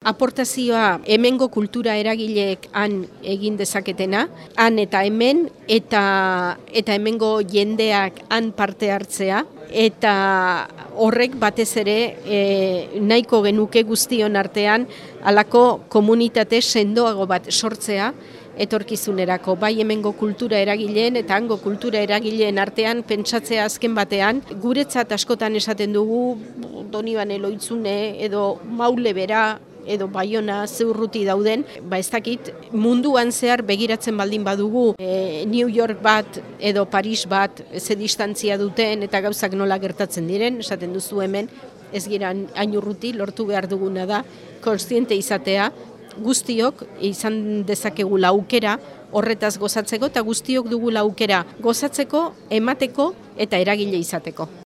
Aportazioa hemengo kultura eragileek han egin dezaketena, han eta hemen eta eta hemengo jendeak han parte hartzea eta horrek batez ere e, nahiko genuke guztion artean halako komunitate sendoago bat sortzea etorkizunerako. Bai hemengo kultura eragileen eta hango kultura eragileen artean pentsatzea azken batean guretzat askotan esaten dugu Donibane Loitzune edo Maule bera edo baiona zeurruti dauden, ba ez dakit munduan zehar begiratzen baldin badugu e, New York bat edo Paris bat ze distantzia duten eta gauzak nola gertatzen diren, esaten duzu hemen, ez gira hain urruti lortu behar duguna da, konstiente izatea, guztiok izan dezakegu aukera horretaz gozatzeko eta guztiok dugu aukera gozatzeko, emateko eta eragile izateko.